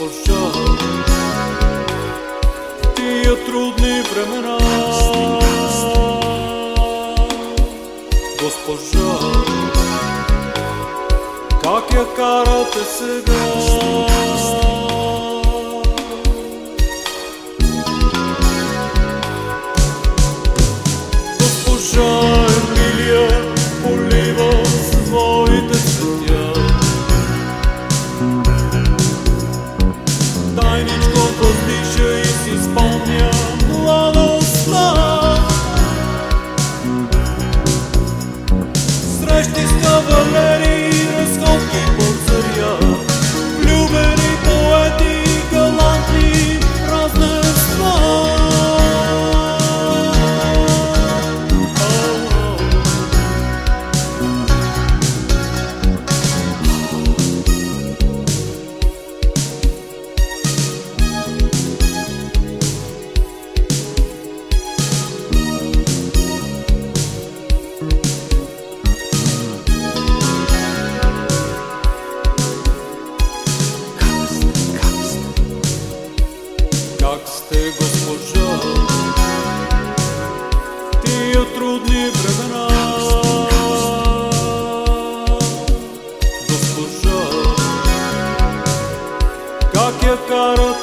проща тия е трудни времена. Госпожа, как я карате сега? Κάποιος, κάποιος, δε σκοτώσα. Κάποιος.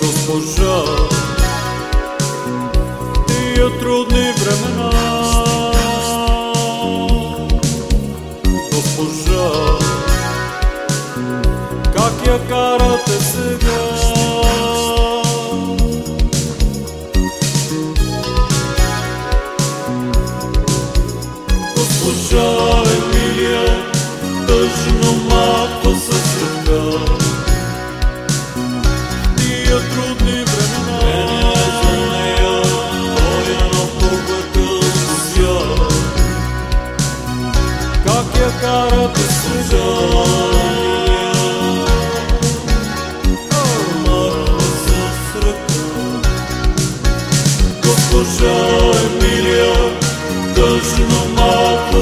Το πούζα, τι ο τρούνι βρεμάνα, το πούζα, κάπια καρότα σιγά, το πούζα.